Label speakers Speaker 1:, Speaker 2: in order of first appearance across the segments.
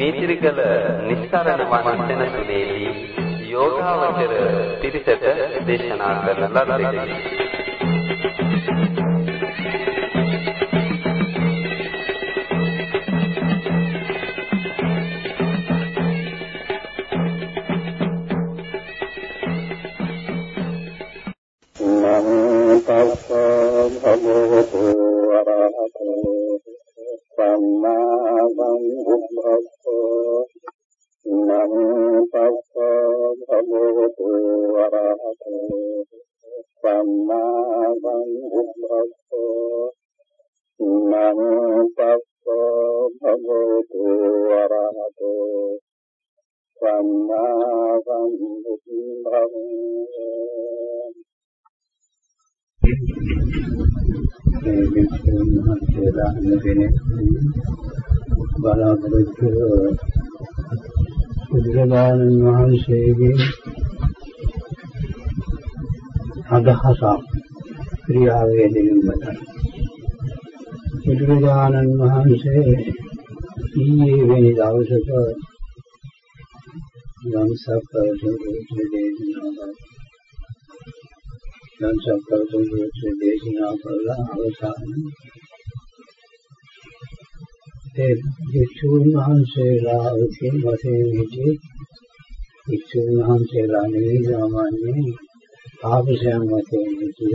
Speaker 1: මේතිරිගල නිස්සරණ වන සෙනසුනේදී යෝගාවචර පිරිසට දේශනා කරන ලද්දේ.
Speaker 2: කෙනෙක් බලාපොරොත්තු බුදුරජාණන් වහන්සේගේ අදහසක් ක්‍රියාවේ දෙනුමත බුදුරජාණන් වහන්සේ ඊයේ වෙනි දවසක ධම්සක් දේශනාවක් ධම්සක් දේශනා කළා. අවසානයේ ඒ විසුණු වහන්සේලා විසින් වශයෙන් සිටි විසුණු වහන්සේලා නෙවෙයි සාමාන්‍යයෙන් තාපසයන් වශයෙන් සිටි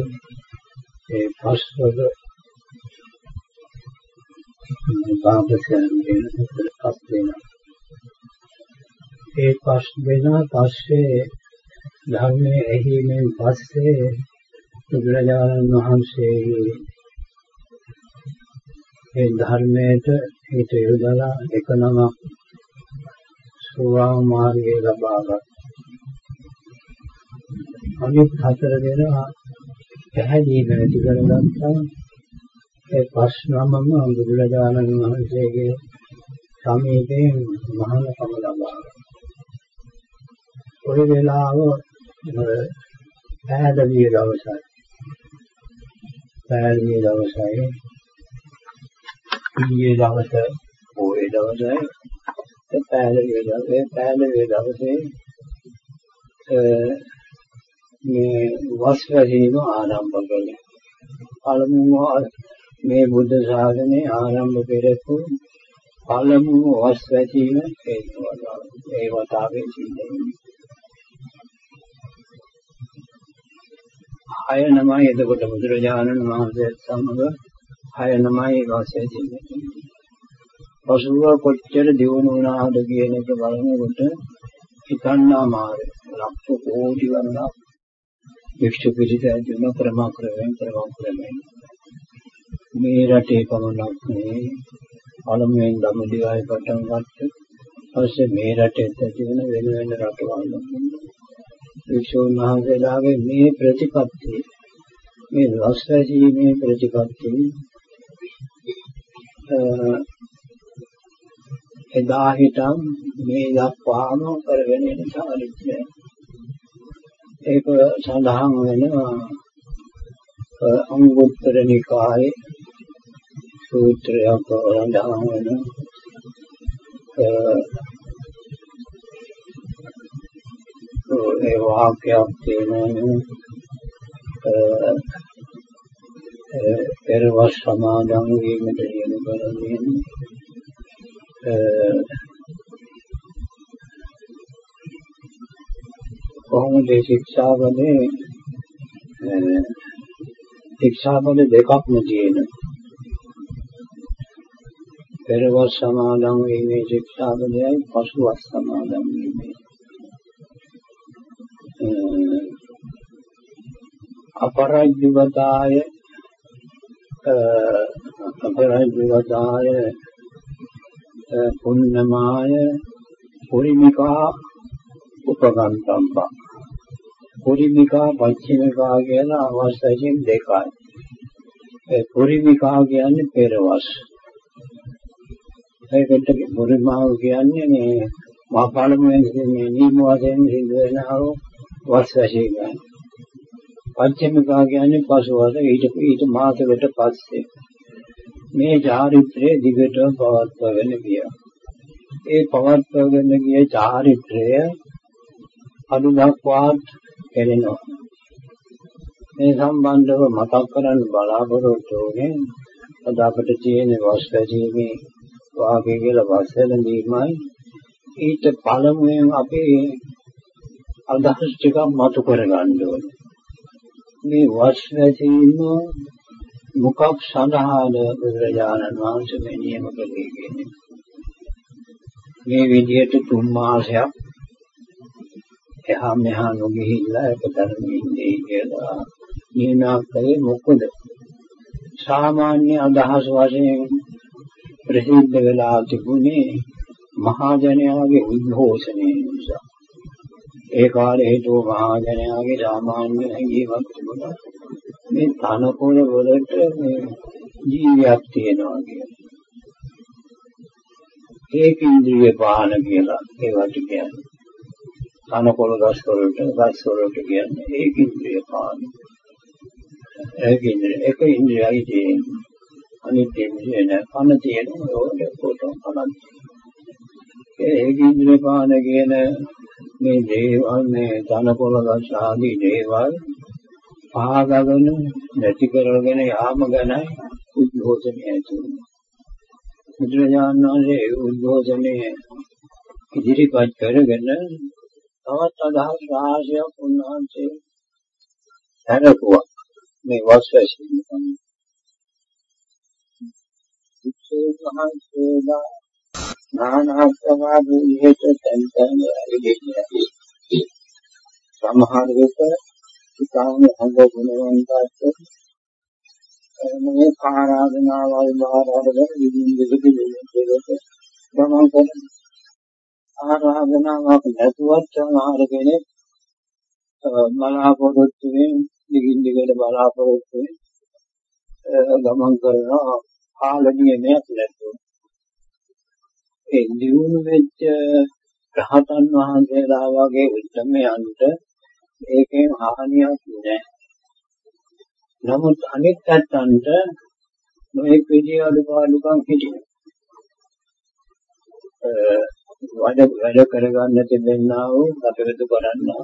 Speaker 2: ඒ පස්වග තාපසයන් වෙන පස් දෙනා. ඒ පස් දෙනා පස්සේ ධර්මයේ ඇහිීමෙන් පස්සේ බුදුරජාණන් වහන්සේගේ ඒ ධර්මයට හිත යොදලා එක නමක් සෝවාන් මාර්ගය ලබාගත්. අනිත් හතර දෙනා පැහැදිලි නැති කරගත්තා. ඒ ප්‍රශ්නමම බුදුරජාණන් වහන්සේගේ සමීපයෙන් මහානකම ලබා. ඔය වෙලාව පැහැදිලි දවසයි පැහැදිලි දවසයි ඊයේ දවසේ පොයේ දවසේ පැහැදිලි දවසේ පැහැදිලි දවසේ මේ වස් වැසීම ආරම්භ කළේ. පළමුව මේ බුද්ධ ශාසනය ආරම්භ කෙරෙපු පළමුව වස් වැසීම හේතුවලා ඒ වතාවේ සිද්ධ වෙන්නේ. අය නමයි එතකොට බුදුරජාණන් වහන්සේ සමග හය නමයි වාසය දෙන්නේ. පසුව කොච්චර දියුණු වුණාද කියන එක බලනකොට හිතන්නා මාරේ ලක්ෂ කෝටි ගණනක් වික්ෂු පිළිද ජන ක්‍රමක්‍රමයෙන් ක්‍රමක්‍රමයෙන් මේ රටේ පමණක් නෙවෙයි පළමුවෙන් ධම්මදිවාය පටන් ගත්ත ඊපස්සේ මේ රටේ ඇති වෙන වෙන වෙන රටවල්. වික්ෂුන් වහන්සේලාගේ මේ ප්‍රතිපත්තිය මේ රසජීවී ප්‍රතිපත්තිය එදා හිටන් මේ දක්වාම කරගෙන යන චාරිත්‍රය. ඒක සඳහන් වෙනවා අංගුත්තර නිකායේ සූත්‍රයක් සඳහන් වෙන ඒ වාක්‍යයක් තියෙනවා පෙරවස් සමාදන් වීමට යොමු කරන්නේ කොහොමද ශික්ෂාපදේ ශික්ෂාපද දෙකක්ම තියෙන. පෙරවස් සමාදන් වීමේ ශික්ෂාපදයයි පසුවස් සමාදන් වීමේ. අපරජ්‍යවතාය අපරජ්‍යවතාය පුන්නමාය පුරිමිකා උපගන්තම්බා පුරිමිකා පච්චිමිකා කියන අවස්ථාවෙන් දෙකයි. ඒ පුරිමිකා කියන්නේ පෙරවස්. ඒකට පුරිමාව කියන්නේ මේ මා පළමුවෙන් මේ නියම වශයෙන් සිද්ධ වෙනව වස් වශයෙන් පච්චමිකා කියන්නේ පසුවස ඊට ඊට මාසෙකට පස්සේ මේ චාරිත්‍රය දිගට පවත්වාගෙන ගියා. ඒ පවත්වාගෙන ගිය චාරිත්‍රය අදු දක්වාත් කෙරෙනවා. මේ සම්බන්ධව මතක් කරන්න බලාපොරොත්තු වෙන්නේ අද අපිට තියෙන වස්තජීවී වාගේ කියලා වස්තලඳීමයි ඊට පළමුවෙන් අපේ අදහස් ටිකක් මතු කරගන්න ඕනේ. මේ වස්තජීවීම මොකක් සඳහාද බුදුරජාණන් වහන්සේ මේ නියම කළේ කියන්නේ. මේ විදිහට තුන් මාසයක් එහා මෙහා නොගිහිල්ලා එකතරම ඉන්නේ කියලා නිනාකේ මොකද? සාමාන්‍ය අදහස් වශයෙන් ප්‍රසිද්ධ වෙලා තිබුණේ මහා ජනයාගේ උද්ඝෝෂණය නිසා. ඒ කාලේ හිටපු මහා ජනයාගේ සාමාන්‍ය ජීවත් තිබුණා. මේ තනකොළ වලට මේ ජීවියක් තියෙනවා කියලා. ඒක ඉන්ද්‍රිය පාන කියලා ඒවට කියන්නේ. තනකොළ ගස් වලට ගස් වලට කියන්නේ ඒක ඉන්ද්‍රිය පාන. ඒක ඉන්ද්‍රිය එක ඉන්ද්‍රියයි තියෙන්නේ. අනිත් ඉන්ද්‍රිය නෑ කන තියෙන ඕනේ කොටම කනක්. ඒක ඉන්ද්‍රිය පාන කියන මේ දේවල් මේ තනකොළ ගස් ආදී දේවල් පාගගෙන නැති කරගෙන යාම ගැනයි උද්ඝෝෂණය ඇති බුදුරජාණන් වහන්සේ උද්ඝෝෂණය ඉදිරිපත් කරගෙන තවත් අදහස් රාශියක් උන්වහන්සේ හැරකුවා මේ වස්වැසින් තමයි විශේෂහන්සේලා නානා ප්‍රමාද විහෙත තැන් තැන් ඇවිදින්නේ සමහර විට ඉතාම හොඳ ගුණවන්තයෙක් මේ ආරාධනාවල් බාරවල විදින් විදිහට ගමන් කරන ආරාධනාවක් නැතුවත් සමහර කෙනෙක් බලාපොරොත්තු වෙන දිගින් දිගට බලාපොරොත්තු වෙන ගමන් කරන කාලණීය නැතුව. ඒ දියුණු වෙච්ච රහතන් වහන්සේලා වගේ උත්තරමයන්ට ඒකෙන් හානියක් නෑ. නමුත් අනිත් පැත්තන්ට මේ විදිය අඩුපාඩුකම් හිටිනවා. වැඩ වැඩ කරගන්න තිබෙනා වූ කටයුතු කරන්නා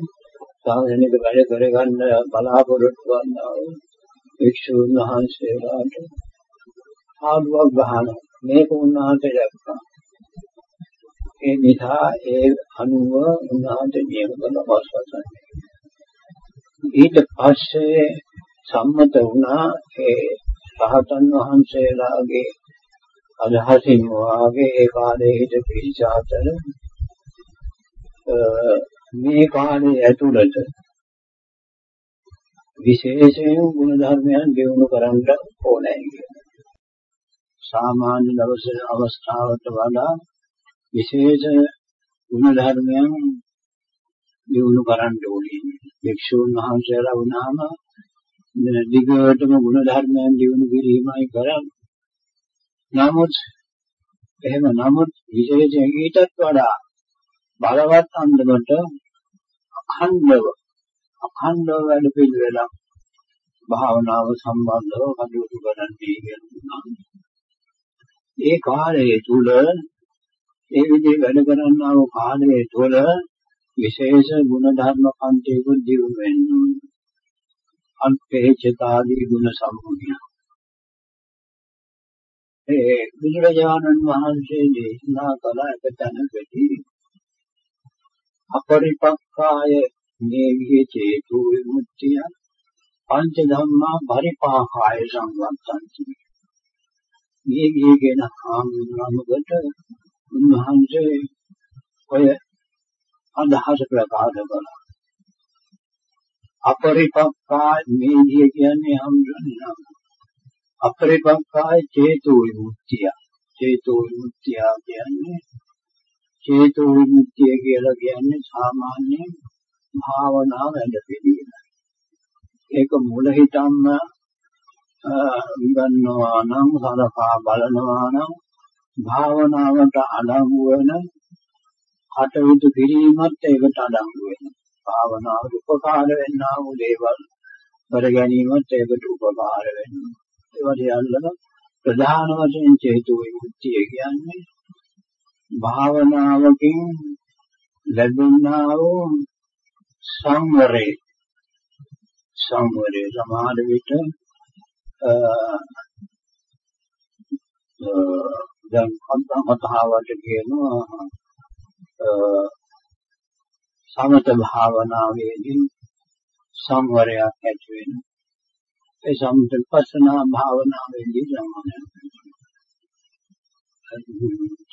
Speaker 2: සාධනික වැඩ කරගන්න බලාපොරොත්තු වන්නා වූ වික්ෂුන් වහන්සේලාට ආදුවක් ගහන මේක උන්වහන්සේ දැක්කා. ඒ නිසා ඒ අනුව උන්වහන්සේ නියම කරන අවස්ථාවක්. ඊට පස්සේ සම්මත වුණා ඒ රහතන් වහන්සේලාගේ අදහසින් වාගේ ඒ කාලේ හිට පිළිච අතර මේ කාලේ ඇතුළත විශේෂයෙන් ගුණ ධර්මයන් දියුණු කරන්න ඕනේ කියලා. සාමාන්‍ය දවස අවස්ථාවට වඩා විශේෂ ගුණ ධර්මයන් දියුණු කරන්න ඕනේ. භික්ෂුන් වහන්සේලා වුණාම දිගටම ගුණ ධර්මයන් දියුණු කිරීමයි කරන්නේ. නමුත් එහෙම නමුත් විශේෂයෙන් ඊටත් වඩා බලවත් අන්දමට අඛණ්ඩව අඛණ්ඩව වැඩ පිළිවෙලක් භාවනාව සම්බන්ධව කටයුතු කරන්නේ කියනවා. ඒ කාලයේ තුල ඒ විදිහේ වැඩ කරන්නා වූ කාලයේ තුල විශේෂ ගුණ ධර්ම පන්තියක දියුණු වෙන්නේ. අන්පේචතාදී ගුණ සම්මුතිය. ඒ බුදුරජාණන් වහන්සේ දේශනා කළ එක තැනකදී අපරිපක්ඛාය නේවිහෙ චේතු විමුක්තිය පංච ධම්මා පරිපාකාය සංවත්තන්ති. මේ ගියගෙන ආමුණමකට උන්වහන්සේ ඔය අදහස ප්‍රකාශ කළා. අපරිපක්ඛා මේධිය කියන්නේ හම්දුන්නේ අපරිපක්ඛාය චේතු විමුක්තිය. චේතෝ විමුක්තිය කියන්නේ චේතෝ විමුක්තිය කියලා කියන්නේ සාමාන්‍ය භාවනා වැඩ පිළිවෙල. ඒක මුල හිතන්න ගන්නවා නම් සලකා බලනවා නම් භාවනාවට අඩංගු වෙන කටයුතු කිරීමත් ඒකට අඩංගු වෙනවා. භාවනාවට උපකාර වෙන්නා වූ දේවල් කර ගැනීමත් ඒකට උපකාර වෙනවා. ඒවා සියල්ලම ප්‍රධාන වශයෙන් චේතු විමුක්තිය කියන්නේ භාවනාවකින් ලැබෙනා වූ සංවරේ සංවරේ සමාධ විට දැන් කතාවට කියනවා සමත භාවනාවේදී සංවරයක් ඇති වෙනවා ඒ සම්පස්සනා භාවනාවේදී සමානයි.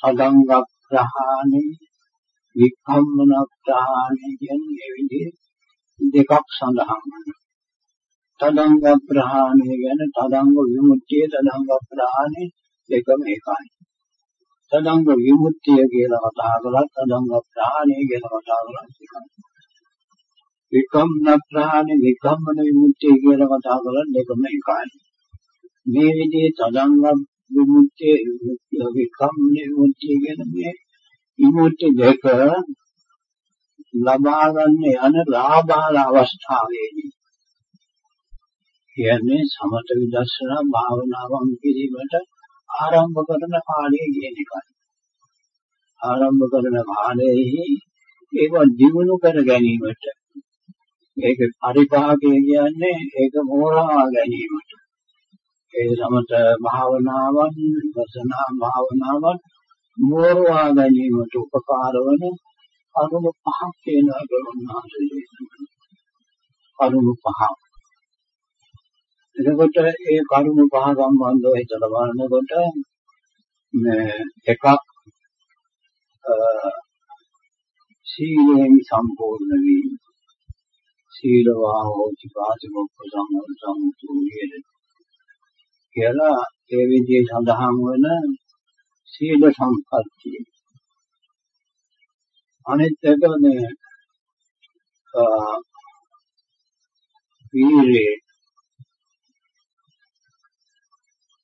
Speaker 2: අදංග ප්‍රහාණි විකම්මන ප්‍රහාණි කියන්නේ මේ විදිහේ දෙකක් සඳහන් වෙනවා. තදංග ප්‍රහාණය ගැන තදංග විමුක්තිය තදංග ප්‍රහාණය දෙකම එකයි. තදංග විමුක්තිය කියලා කතා කළා තදංග ප්‍රහාණය කියලා කතා කළා එකයි. විකම්න ප්‍රහාණය විකම්මන විමුක්තිය කියලා කතා කළා දෙකම එකයි. මේ විදිහේ තදංග විමුක්තිය විකම්මන විමුක්තිය කියන මේ විමුක්ති දෙක ලබා ගන්න යන ලාභාල අවස්ථාවේදී කියන්නේ සමත විදර්ශනා භාවනාවන් කිරීමට ආරම්භ කරන කාලය කියන එකයි. ආරම්භ කරන කාලයේ ඒව දිනු කර ගැනීමට ඒක පරිපාකය කියන්නේ ඒක මෝරා ගැනීමට. ඒ සමත භාවනාවන් විපස්සනා භාවනාවන් මෝරා ගැනීමට උපකාර වන කරුණු පහක් වෙනවා ගොනුනාසේ. කරුණු පහක්. එතකොට ඒ කරුණු පහ සම්බන්ධව හිතලා බලනකොට මේ එකක් සීලයෙන් සම්පූර්ණ වීම සීලවා හෝති පාතිමොක්ඛ සම්මතං කියලා ඒ විදිහේ සඳහන් වන සීල සම්පත්තිය. අනිත් එක මේ වීරේ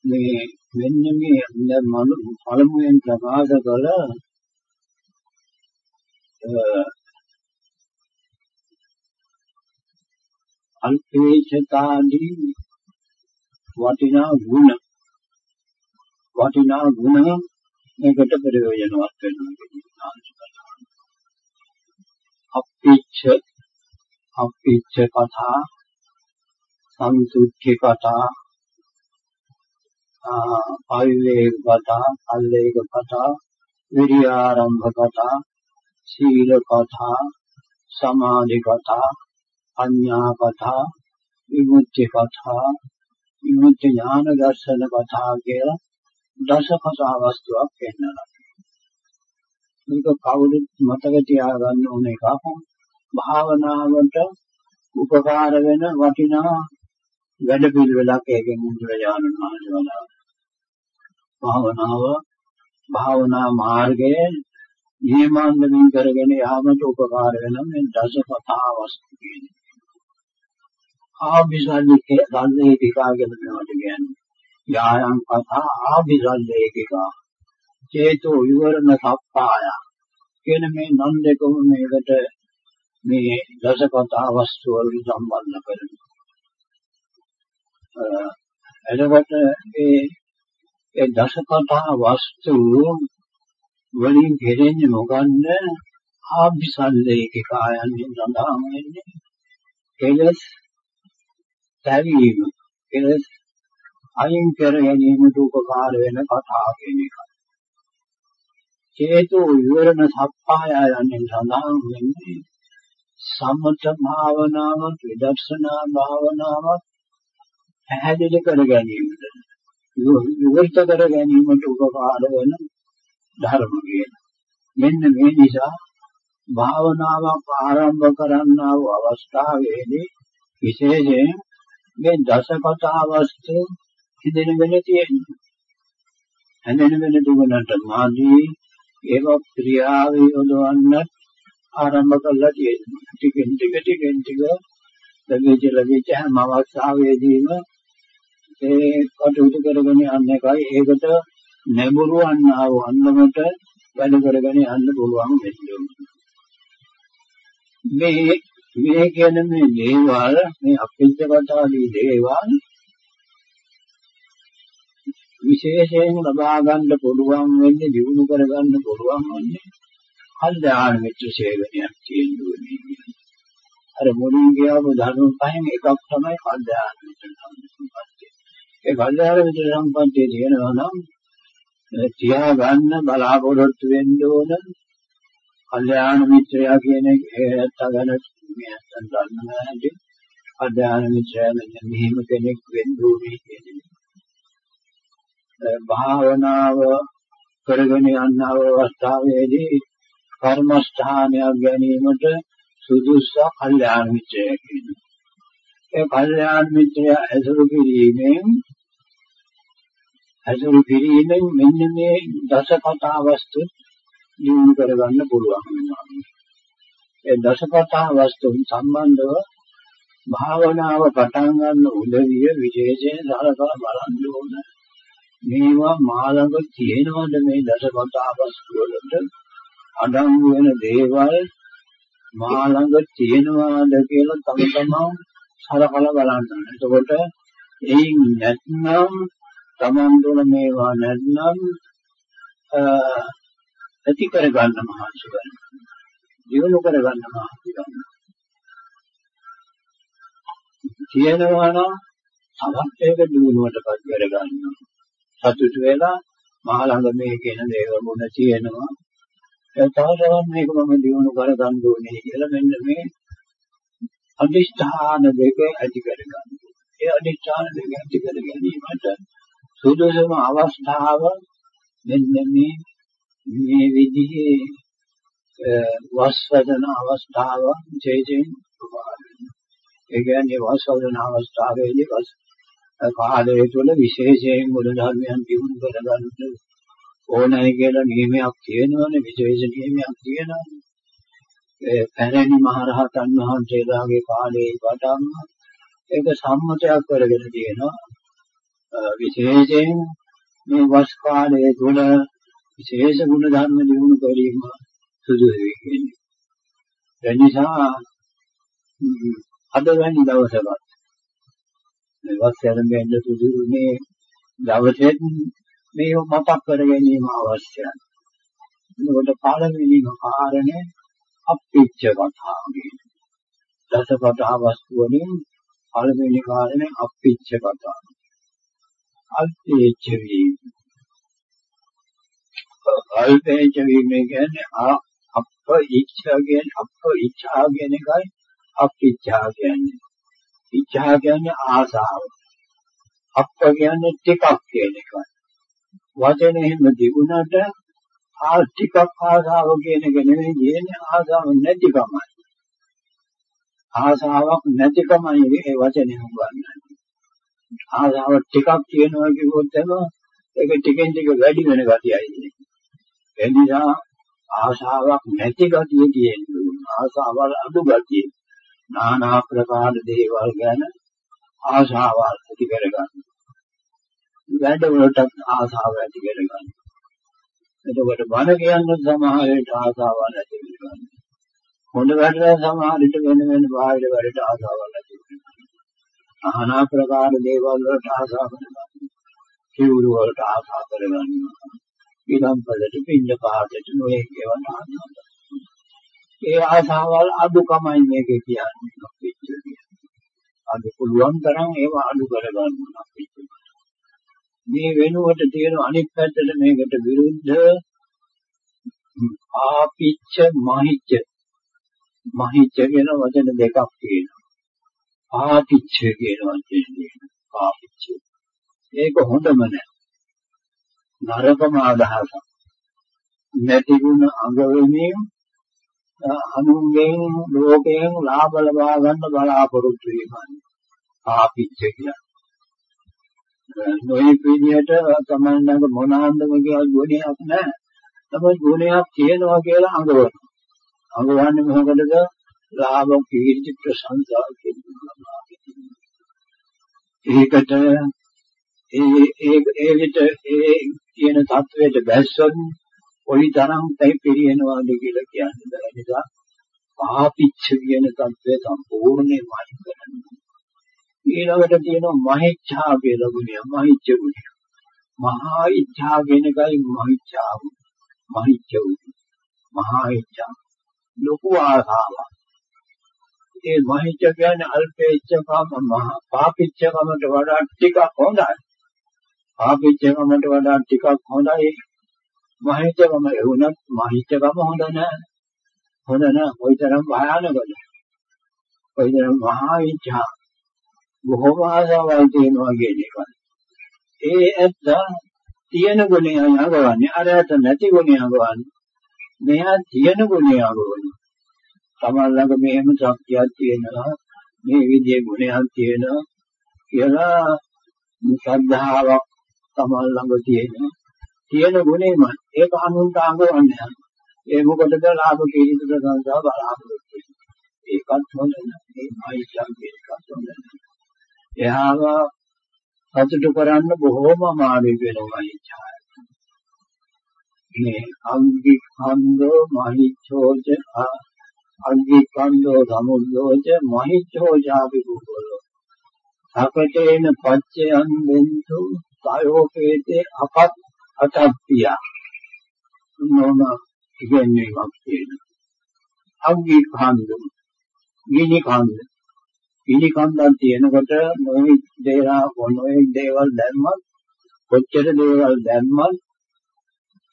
Speaker 2: මේ මෙන්න මේ පළමුවෙන් ප්‍රකාශ කළ අල්පේච්ඡතාදී වටිනා ගුණ. වටිනා ගුණ මේකට ප්‍රයෝජනවත් වෙනවා අප්පිච්ඡ අප්පිච්ඡ කතා සංසුද්ධි කතා ආයුවේක කතා අල්ලේක කතා විරියාරම්භ කතා සීල කතා සමාධි කතා අඤ්ඤා කතා විමුක්ති කතා විමුක්ති ඥාන දර්ශන කතා කියලා දස කතා වස්තුවක් වෙන්නවා. මේක කවුරුත් මතක තියාගන්න ඕන එකක්. භාවනාවට උපකාර වෙන වටිනා වැඩ පිළිවෙලක් ඒකෙන් බුදුරජාණන් වහන්සේ වදාළා. භාවනාව භාවනා මාර්ගයේ නියමාන්දමින් කරගෙන යාමට උපකාර වෙන මේ දස කතා වස්තු කියන්නේ. ආභිසල්ලිකේ සල්ලේකිකා කියලා මේවට කියන්නේ. යායන් කතා ආභිසල්ලේකිකා. චේතෝ විවරණ සප්පාය. කියන මේ නම් දෙකම මේකට මේ දස කතා වස්තු වලට සම්බන්ධ කරනවා. එතකොට ඒ ඒ දස කතා වස්තු වලින් ගෙරෙන්නේ මොකන්ද? ආභිසල්ලේකික ආයන්ගෙන් සඳහන් වෙන්නේ කෙලස් තැවීම කෙලස් අයින් කර ගැනීමට උපකාර වෙන කතා කියන එක. චේතෝ විවරණ සප්පායයන්ෙන් සඳහන් වෙන්නේ සමත භාවනාවක් විදර්ශනා භාවනාවක් පැහැදිලි කර ගැනීමට විවෘත කර ගැනීමට උපකාර වන ධර්ම කියන. මෙන්න මේ නිසා භාවනාවක් ආරම්භ කරන්නා වූ අවස්ථාවේදී විශේෂයෙන් මේ දසකතා අවස්ථේ හිදෙනගෙන තියෙනවා. හැඳෙන වෙන දුගනට මාදී ඒව ක්‍රියාවේ යොදවන්නත් ආරම්භ කළා තියෙනවා. ටිකෙන් ටික ටිකෙන් ටික ලැබෙච්ච ලැබෙච්ච හැම අවස්ථාවේදීම ඒ කටයුතු කරගෙන යන්න එකයි ඒකට නැඹුරු වන්නා වූ අන්නමට වැඩ කරගෙන යන්න පුළුවන් වෙන්නේ. මේ මේ කියන මේ දේවල් මේ අපිච්චකතාවී දේවල් විශේෂයෙන් ලබා ගන්න පුළුවන් වෙන්නේ දිනු කර ගන්න පුළුවන් වෙන්නේ කල්යාණ මිත්‍ර සේවනයක් තියෙනුනේ. අර මුලින් කියවපු ධර්ම පහෙන් එකක් තමයි කල්යාණ මිත්‍ර සම්පත්තිය. ඒ කල්යාණ මිත්‍ර සම්පත්තිය තියෙනවා නම් තියා ගන්න බලාපොරොත්තු වෙන්න ඕන. කල්යාණ මිත්‍රයා කියන එක තගන මේ නැත්තම් දන්නවා ඇති කල්යාණ මිත්‍රයා මෙන්න මෙහෙම කෙනෙක් වෙන්න ඕනේ කියන්නේ භාවනාව කරගෙන යන අවස්ථාවේදී කර්මස්ථානයක් ගැනීමට සුදුසු කල්යාණ මිත්‍රය කියනවා. ඒ කල්යාණ මිත්‍රය ඇසුරු කිරීමෙන් ඇසුරු කිරීමෙන් මෙන්න මේ දසකතා වස්තු දිනු කරගන්න පුළුවන් වෙනවා. ඒ දසකතා වස්තුන් සම්බන්ධව භාවනාව පටන් ගන්න උදවිය විශේෂයෙන් සලකලා බලන්න ඕන. මේවා මාළඟ තියෙනවද මේ දසකතා වස්තු වලට අඩංගු වෙන දේවල් මාළඟ තියෙනවද කියලා තම තමන් සලකලා බලන්න. එතකොට එයින් නැත්නම් තමන් තුළ මේවා නැත්නම් ඇති කරගන්න මහන්සි ගන්න. ජීවණු කරගන්න මහන්සි ගන්න. තියෙනවා නම් තවත් ඒක දිනුවටපත් කරගන්න. සතුට වෙලා මහලඟ මේ කියන දේවල් මොන තියෙනවා. ඒ තවසවන් මේක මම දිනු කරගන්න ඕනේ කියලා මෙන්න මේ අදිෂ්ඨාන දෙක ඇති කරගන්න. ඒ අදිෂ්ඨාන දෙක ඇති කර ගැනීමට සුදුසුම අවස්ථාව මෙන්න මේ මේ විදිහේ වස්වදන අවස්ථාව ජේජෙන් ඒ කියන්නේ වස්වදන අවස්ථාවේදී වස් කාලය තුළ විශේෂයෙන් මුල ධර්මයන් දිනු කරගන්න ඕනයි කියලා නියමයක් තියෙනවනේ විශේෂ නියමයක් තියෙනවනේ ඒ පැරණි මහරහතන් වහන්සේලාගේ කාලේ පටන් ඒක සම්මතයක් කරගෙන තියෙනවා. විශේෂයෙන් මේ වස් කාලයේ තුල විශේෂ ගුණ ධර්ම දිනු කිරීම සුදුසුයි කියන්නේ. ඒ නිසා අද වැනි දවසකට මේ වස් ආරම්භයෙන් සුදුසුනේ දවසෙත් මේ මතක් කර ගැනීම අවශ්‍යයි. එතකොට පළවෙනිම කාරණේ අප්පිච්ච කතාව කියන්නේ. දසකතා වස්තු වලින් පළවෙනි කාරණේ අප්පිච්ච කතාව. අල්පේච්ච වීම. අල්පේච්ච වීම කියන්නේ අප ඉච්ඡා කියන්නේ අප ඉච්ඡා කියන එකයි අප්පිච්ඡා කියන්නේ. ඉච්ඡා කියන්නේ ආසාව. අප කියන්නේ ටිකක් කියන එකයි. වචනේ එහෙම තිබුණාට ආ ටිකක් ආසාව කියන එක නෙමෙයි කියන්නේ ආසාව නැතිකමයි. ආසාවක් නැතිකමයි ඒ වචනේ හුඟන්නේ. ආසාව ටිකක් තියෙනවා කිව්වොත් එම ඒක ටිකෙන් ටික වැඩි වෙන ගතියයි. ඒ නිසා ආශාවක් නැති ගතිය කියන්නේ ආශාවල් අඩු ගතිය. নানা ප්‍රකාර දේවල් ගැන ආශාවල් ඇති කරගන්න. වැඩ වලට ආශාව ඇති කරගන්න. එතකොට බණ කියන්න සමහරට ආශාවල් ඇති කරගන්න. හොඳ වැඩට සමහරට වෙන වෙන බාහිර වැඩට ආශාවල් ඇති කරගන්න. নানা ප්‍රකාර දේවල් වලට ආශාව කරගන්න. කිවුරු වලට ආශා කරගන්නවා. ඊළම්පලට පින්න පාටට නොයේ කියවන ආශාව. ඒ ආශාවල් අඩුකමයි මේක කියන්නේ අපිට කියන්නේ. අද පුළුවන් තරම් ඒවා අඩු කරගන්න අපිට. මේ වෙනුවට තියෙන අනිත් පැත්තට මේකට විරුද්ධ ආපිච්ච මහිච්ච මහිච්ච කියන වචන දෙකක් තියෙනවා. ආපිච්ච කියන වචනේ ආපිච්ච. ඒක හොඳම නෑ. නරකම අදහසක්. නැති ගුණ අඟ වෙමින් අනුන්ගෙන් ලෝකයෙන් ලාභ ලබා ගන්න බලාපොරොත්තු වෙනවා. ආපිච්ච කියන්නේ. නොයෙක් විදිහට තමන්නක මොනාන්දම කියලා ගුණයක් නැහැ. තමයි ගුණයක් තියෙනවා කියලා අඟවනවා. අඟවන්නේ මොකටද? ලාභ කීර්ති ප්‍රශංසා කියනවා. ඒකට ඒ ඒ ඒකට ඒ කියන தത്വයට බැස්සොත් කොයි තරම් තැයි පිරිනවද කියලා කියන්නේ දර නිසා පාපිච්ච කියන தത്വය සම්පූර්ණයෙන්ම අයින් කරනවා. ඊළඟට තියෙනවා මහේච්ඡා කියලා ගුණය මහේච්ඡ ගුණය. මහා ඉච්ඡා වෙනකයි මහේච්ඡා මහේච්ඡ මහේච්ඡා ලොකු ආසාවක් ඒ මහිච්ඡ කියන්නේ අල්පේච්ඡකම මහා පාපිච්ඡකමට වඩා ටිකක් හොඳයි. පාපිච්ඡකමට වඩා ටිකක් හොඳයි. මහිච්ඡකම එවුනත් මහිච්ඡකම හොඳ නැහැ. හොඳ නැහැ. කොයිතරම් භයානකද? කොයිතරම් මහා ඉච්ඡා බොහෝම ආසාවල් තියෙනවා කියන එක. ඒ ඇත්ත තියෙන ගුණය යඟවන්නේ අර ඇත්ත නැති ගුණය යඟවන්නේ. මෙයා තියෙන ගුණය යඟවන්නේ. තමන් ළඟ මෙහෙම ශක්තියක් තියෙනවා මේ විදිහේ ගුණයක් තියෙනවා කියලා ශ්‍රද්ධාවක් තමන් ළඟ තියෙනවා. තියෙන ගුණෙම ඒක අනුන්ට අඟවන්නේ. ඒ මොකටද ලාභ කීර්ති ප්‍රශංසා බලාපොරොත්තු ඒකත් හොඳ නැහැ. ඒ මයිසම් එකත් හොඳ නැහැ. එයාව සතුටු කරන්න බොහෝම අමාරු වෙනවා ඉච්ඡාය. මේ අංගිකන්දෝ මහිච්ඡෝච අංගිකන්දෝ සමුද්දෝච මහිච්ඡෝචාපි කුසලෝ. සකටේන පච්චයන් දෙන්තු සයෝපේතේ අපත් අතප්පිය. මොන ඉගෙනීමක් තියෙනවා. අංගිකන්දෝ ගිනිකන්දෝ පිළි කන්දක් තියෙනකොට නොයෙක් දේවා නොයෙක් දේවල් දැම්මත් කොච්චර දේවල් දැම්මත්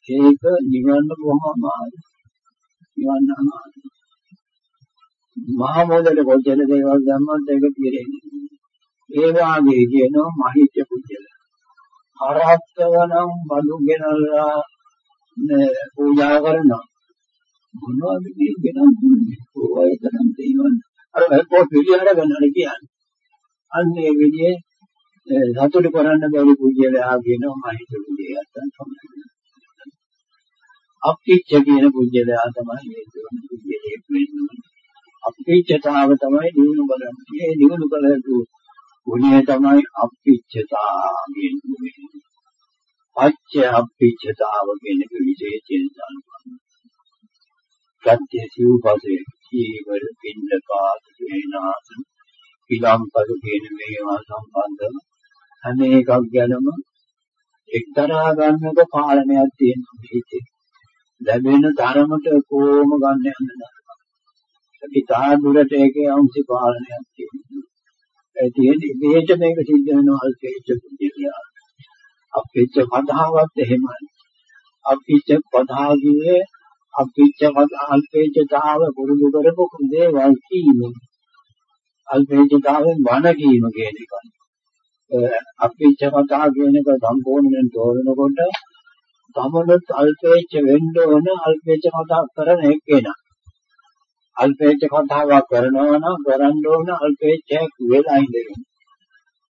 Speaker 2: ඒක නිවන්න කොහොම අමාරුයි. නිවන්න අමාරුයි. මහා මොදල කොච්චර දේවල් දැම්මත් ඒක පිරෙන්නේ. ඒ වාගේ කියනවා මහිච්ච පුජ්‍යල. හරහත්වනම් බඩු ගෙනල්ලා පූජා කරනවා. මොනවද කියන්නේ? ඕවා එතනම තියෙනවා. අර පොත් පිළිහර ගන්නන කියන්නේ. අන්න ඒ විදිහේ සතුට කරන්න බැරි පුජ්‍යලයා කියනවා මම හිත පුජ්‍යයක් තමයි. අප්පිච්ච කියන පුජ්‍යලයා තමයි මේ දුන පුජ්‍යලයක් වෙන්නේ. අප්පිච්චතාව තමයි දිනු බලන්නේ. මේ දිනු කළ යුතු ගුණය තමයි අප්පිච්චතාව කියන්නේ. පච්ච අප්පිච්චතාව කියන විශේෂයෙන් සම්බන්ධයි. සත්‍ය සිව්පසේ ජීවර පින්නපාත වේනාස පිළම්පරු කියන මේවා සම්බන්ධව හැම එකක් ගැනම එක්තරා ගන්නක පාලනයක් තියෙනවා හිතේ. ලැබෙන ධර්මයට කොහොම ගන්න යන්නද? අපි තාදුරට ඒකේ අංශ පාලනයක් තියෙනවා. ඒ තියෙන්නේ මේක මේක සිද්ධ වෙනවා අල්පේච්ච පුද්ගලයා. අපේච්ච කතාවත් එහෙමයි. අපිච්ච පදාගියේ අපිච්ච අල්පේච්ඡතාව පුරුදු කරපු දේවල් කීම අල්පේච්ඡතාවෙන් වන කීම කියන එකයි. අපිච්ච කතා කියන එක සම්පූර්ණයෙන් තෝරනකොට තමනුත් අල්පේච්ඡ වෙන්න ඕන අල්පේච්ඡ කතා කරන එක්කෙනා. අල්පේච්ඡ කතාවක් කරනවා නම් කරන්න ඕන අල්පේච්ඡයක් වෙලා ඉඳගෙන.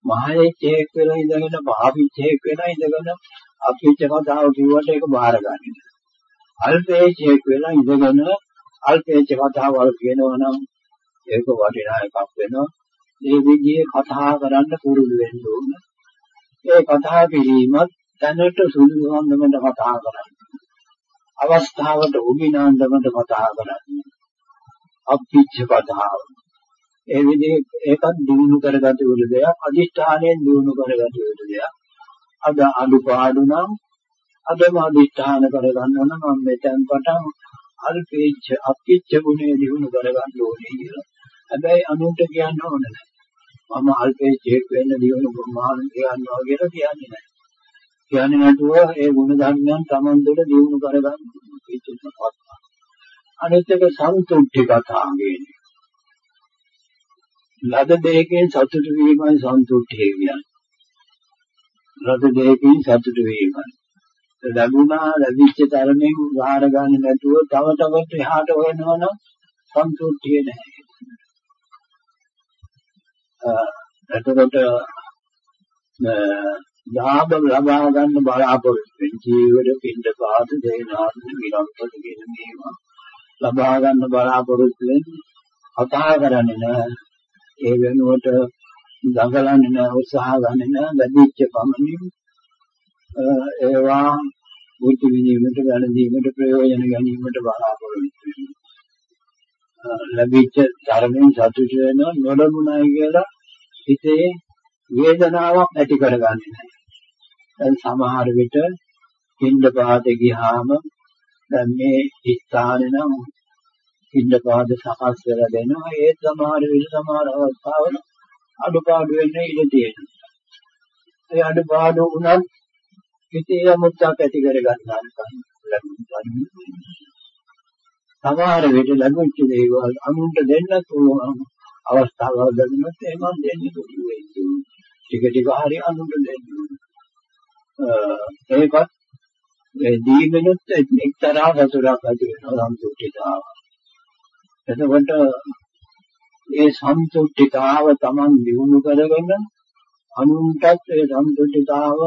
Speaker 2: මහේච්ඡයක් වෙලා ඉඳගෙන භාවිච්ඡයක් වෙලා ඉඳගෙන අපිච්ච කතාව කිව්වට ඒක බාර ගන්න. අල්පේච්ඡයක් වෙලා ඉඳගෙන අල්පේච්ඡ කතාවල් කියනවා නම් ඒක වටිනා එකක් වෙනවා. මේ විදිහේ කතා කරන්න පුරුදු වෙන්න ඕන. ඒ කතා කිරීමත් දැනට සුළු සම්බන්ධව කතා කරන්න. අවස්ථාවට උගිනාන්දමට කතා කරන්න. අපිච්ච කතාව. ඒ විදිහේ ඒකත් දිනු කරගත යුතු දෙයක්. අදිෂ්ඨානයෙන් දිනු කරගත යුතු දෙයක්. අද අනුපාඩු නම් අදම අධිෂ්ඨාන කරගන්න ඕන මම මෙතෙන් පටන් අල්පේච්ඡ අපිච්ඡ ගුණය දිනු කරගන්න ඕනේ කියලා. හැබැයි අනුන්ට කියන්න ඕන නැහැ. මම අල්පේච්ඡෙක් වෙන්න දිනු ප්‍රමාණ කියනවා කියලා කියන්නේ නැහැ. කියන්නේ නැතුව ඒ ගුණ ධර්මයන් Taman තුළ දිනු කරගන්න පිටුපත්. අනිත් එක සන්තුෂ්ටි කතා කියන්නේ. ලද දෙයකින් සතුට වීමයි සන්තුෂ්ටිය කියන්නේ. ලද දෙයකින් සතුට වීමයි. ලැබුණා ලැබිච්ච තරමෙන් ගාන ගන්න නැතුව තව තවත් එහාට හොයනවනම් සන්තුෂ්ටිය නැහැ. එතකොට ලාභ ලබා ගන්න බලාපොරොත්තු වෙන ජීවිත පින්ඩ පාත දේනාත් විරම්පද කියන මේවා ලබා ගන්න බලාපොරොත්තු වෙන කතා කරන්නේ නැහැ. ඒ වෙනුවට දඟලන්නේ නැහැ උත්සාහ ගන්න නැහැ. වැඩිච්ච පමණින් ඒවා බුද්ධ විනීමට ගැනීමට ප්‍රයෝජන ගැනීමට බලාපොරොත්තු වෙනවා. ලැබිච්ච ධර්මයෙන් සතුට වෙනවා නොලබුණයි කියලා හිතේ වේදනාවක් ඇති කරගන්නේ නැහැ. දැන් සමහර විට පින්ඩ පාතේ ගියාම දැන් මේ ස්ථානේ නම් පින්ඩ පාද සකස් කරලා දෙනවා. ඒ සමහර විට සමහර අවස්ථාවල අඩුපාඩු වෙන්න ඉඩ තියෙනවා. ඒ අඩුපාඩු උනත් හිතේ මුත්තක් ඇති කර ගන්නවා සමහර විට ලැබුච්ච දේවල් අනුන්ට දෙන්න පුළුවන් අවස්ථාවල් ලැබුණොත් එහෙම දෙන්න පුළුවන් ටික ටික හරි අනුන්ට දෙන්න ඒකත් ඒ දීමනොත් එක්තරා සතුටක් ඇති වෙනවා සන්තුෂ්ටිතාව එතකොට ඒ සන්තුෂ්ටිතාව Taman දිනු කරගෙන අනුන්ටත් ඒ සන්තුෂ්ටිතාව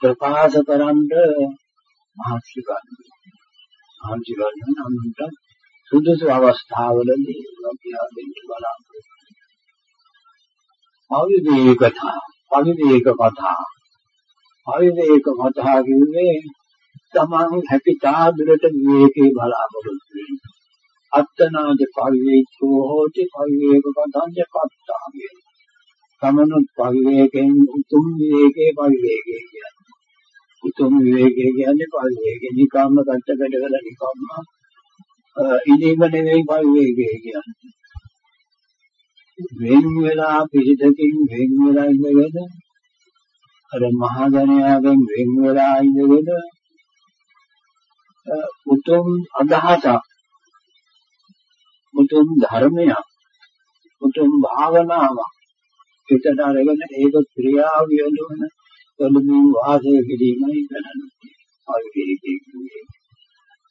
Speaker 2: ප්‍රකාශ කරන්න මහත්සි ගන්නවා. මහත්සි ගන්න අනුන්ට සුදුසු අවස්ථාවලදී ලබියා දෙන්න බලාපොරොත්තු අවිවේක කතා අවිවේක කතා. අවිවේක කතා කියන්නේ තමන් හැකිතා දුරට විවේකේ බලාපොරොත්තු වෙන අත්තනාජ පරිවේකෝ හෝති පරිවේක කතාංජ පත්තාගේ තමනුත් පරිවේකෙන් උතුම් විවේකේ පරිවේකේ කියන්නේ උතුම් විවේකය කියන්නේ පරිවේකය. නිකම්ම කට්ටකට කරලා නිකම්ම ඉදීම නෙවෙයි පරිවේකය කියන්නේ. වෙන් වෙලා පිළිදකින් වෙන් වෙලා ඉඳගෙන අර මහා ජනයාගෙන් වෙන් වෙලා ඉඳගෙන උතුම් අදහසක් උතුම් ධර්මයක් උතුම් භාවනාවක් පිටට අරගෙන ඒක ක්‍රියාව යොදවන කොළඹින් වාසය කිරීමයි කරන්නේ. ආයුර්වේදයේ කියන්නේ.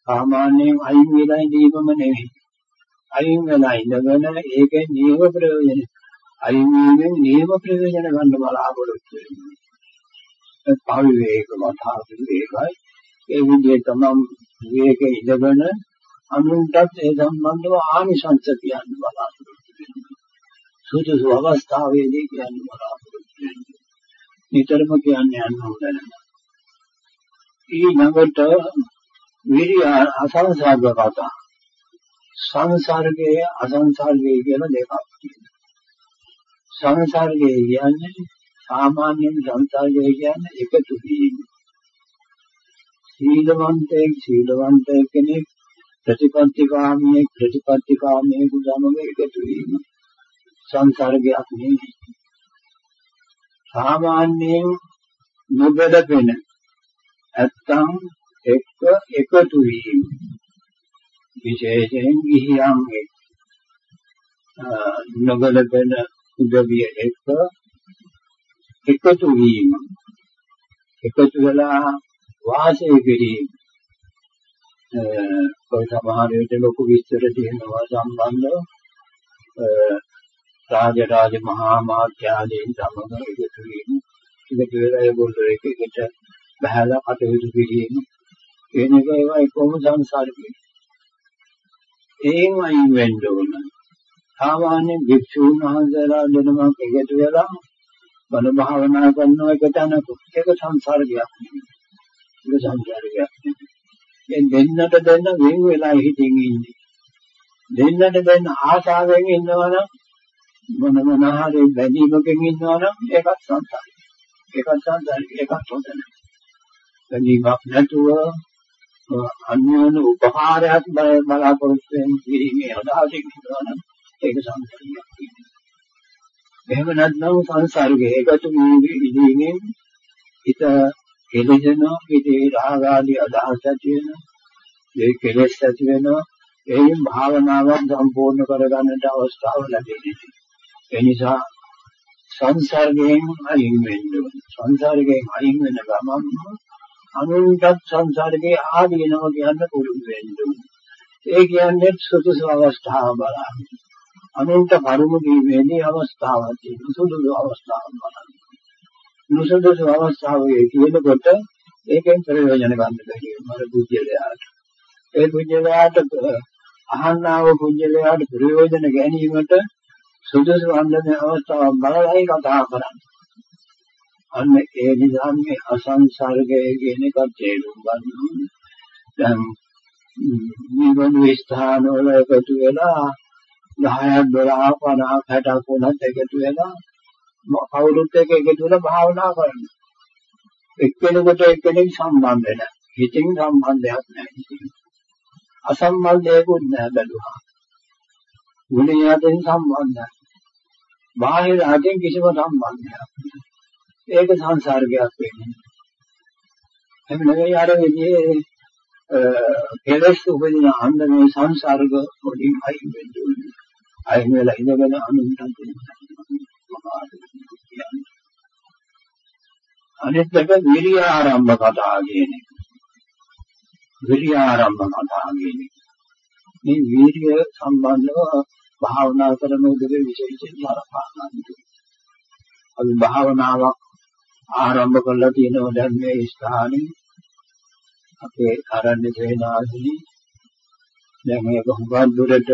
Speaker 2: සාමාන්‍යයෙන් අයින් වෙලා ඉඳීමම නෙවෙයි. අයින් වෙලා ඉඳගෙන ඒකේ නියම ප්‍රයෝජන. අයින් වීමෙන් නියම ප්‍රයෝජන ගන්න බලාපොරොත්තු වෙනවා. ඒ පරිවේක වතාවු ඒකයි. ඒ විදිහේ තමම් විවේකයේ ඉඳගෙන අනුන්ටත් ඒ සම්බන්ධව ආනිසංස කියන්න බලාපොරොත්තු වෙනවා. සුදුසු අවස්ථාවේදී කියන්න බලාපොරොත්තු වෙනවා. නිතරම කියන්නේ යන්න හොඳ නැහැ. ඊළඟට විරිය අසංසාරක කතා. සංසර්ගයේ අසංසර්ගයේ කියලා දෙකක් තියෙනවා. සංසර්ගයේ කියන්නේ සාමාන්‍යයෙන් සංසර්ගය කියන්නේ එකතු වීම. සීලවන්තයෙක් සීලවන්තයෙක් කෙනෙක් ප්‍රතිපත්තිකාමියෙක් ප්‍රතිපත්තිකාමියෙකු සමග එකතු වීම. සංසර්ගයක් නෙවෙයි. සාමාන්‍යයෙන් නොබැලපෙන නැත්තම් එක්ක එකතු වීම විශේෂයෙන් ගිහියන් එක්ක නොබැලපෙන උදවිය එක්ක එකතු වීම. එකතු වෙලා වාසය කිරීම. ඔය සමහර විට ලොකු විස්තර තියෙනවා සම්බන්ධව. රාජරාජ මහා මාත්‍යාලයෙන් සමග එකතු වීම. එකතු වෙලා ඒගොල්ලෝ එක එකට බහලා කටයුතු කිරීම. කියන එක ඒවා කොහොම සංසාරිකයි ඒම අයින් වෙන්න ඕන. සාමාන්‍ය භික්ෂුන් වහන්සේලා දෙනමක් එකතු වෙලා බල භාවනා කරන එක තැනක ඒක සංසාරයක් නෙමෙයි ඒක සංසාරයක් නෙමෙයි දෙන්නට දෙන්න වෙන් වෙලා හිටින් ඉන්නේ දෙන්නට දෙන්න ආශාවෙන් ඉන්නවනම් මොන මොන හරි බැඳීමකින් ඉන්නවා නම් ඒකත් සංසාරයි. ඒකත් සංසාරයි. ඒකත් හොඳ නැහැ. බැඳීමක් නැතුව අන්‍යෝන්‍ය උපහාරයක් බලාපොරොත්තු වෙන කිරීමේ අදහසකින් ඉන්නවා නම් ඒක සංසාරියක්. එහෙම නැත්නම් සංසාරිකේ ඒකට මේ ඉදීමෙන් හිත කෙලෙසනවා හිතේ රාගාදී අදහස් ඇති වෙනවා ඒ කෙලෙස් ඇති වෙනවා එයින් භාවනාවක් සම්පූර්ණ කරගන්නට අවස්ථාව ලැබෙන්නේ ඒ නිසා සංසර්ගයෙන් අයින් වෙන්න ඕනේ. සංසර්ගයෙන් අයින් වෙන ගමන් අනුන්ටත් සංසර්ගයේ ආදීනව කියන්න පුළුවන් වෙන්න ඕනේ. ඒ කියන්නේ සුදුසු අවස්ථාව බලන්න. අනුන්ට කරුණු දීමේදී අවස්ථාවක් තියෙන සුදුසු අවස්ථාවක් බලන්න. නුසුදුසු අවස්ථාවේ කියනකොට ඒකෙන් ප්‍රයෝජන ගන්න බැහැ මර බුද්ධිලයාට. ඒ බුද්ධිලයාට අහන්නාව බුද්ධිලයාට ප්‍රයෝජන ගැනීමට සුදුසු වන්දන අවස්ථාව බලලයි කතා කරන්නේ. අන්න ඒ නිසා මේ අසංසර්ගය කියන එක තේරුම් ගන්න ඕනේ. දැන් මේ වගේ ස්ථාන වල එකතු වෙලා 10ක් 12ක් 50ක් 60ක් වුණත් එකතු වෙලා කවුරුත් එක්ක එකතු වෙලා භාවනා කරනවා. එක්කෙනෙකුට එක්කෙනෙක් සම්බන්ධ නැහැ. හිතින් සම්බන්ධයක් නැහැ. අසම්බන්ධයකුත් නැහැ බැලුවා. ගුණයෙන් සම්බන්ධයි. බාහිර අතින් කිසිම සම්බන්ධයක් නැහැ. ඒක සංසර්ගයක් වෙන්නේ. එහෙම නෙවෙයි අර විදිහේ කෙලස් උපදින අන්දමේ සංසර්ග වලින් අයින් වෙන්න ඕනේ. අයින් වෙලා ඉඳගෙන අනුන්ට අනිත් එක විරිය ආරම්භ කතා කියන එක. විරිය ආරම්භ කතා කියන එක. මේ වීර්ය සම්බන්ධව භාවනා කරන උදේ විශේෂයෙන් සලකා ගන්න. අපි භාවනාවක් ආරම්භ කරලා තියෙනවා දැන් මේ ස්ථානේ අපේ ආරණ්‍ය සේනාසනේ දැන් මේක හුඟක් දුරට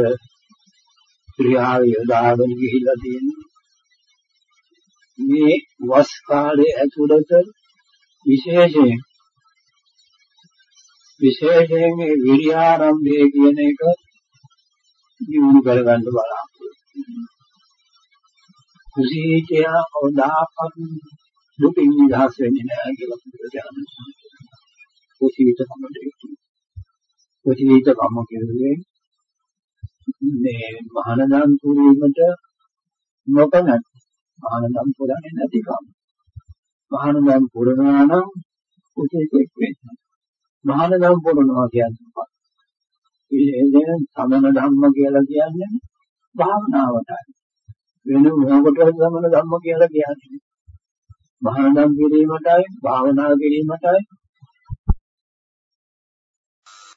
Speaker 2: ක්‍රියාව යොදාගෙන ගිහිල්ලා තියෙනවා. මේ වස් කාලයේ ඇතුළත විශේෂයෙන් විශේෂයෙන් මේ විරියාරම්භය කියන එක දිනු කරගන්න බලාපොරොත්තු කුසීතය කවදාකවත් දුකින් නිදහස් වෙන්නේ නැහැ කියලා බුදුරජාණන් වහන්සේ කුසීත කමඩේ කුසීත කම කියන්නේ මේ මහානදන් පුරීමට නොකන මහානදන් පුරන්නේ නැතිකම. මහානදන් පුරනවා නම් කුසීතෙක් වෙන්න. මහානදන් පුරනවා කියන්නේ මොකක්ද? ඉතින් සමන ධම්ම කියලා කියන්නේ භාවනාවටයි. වෙන මොකටද සමන ධම්ම කියලා කියන්නේ. මහානදම් කිරීමටයි භාවනා කිරීමටයි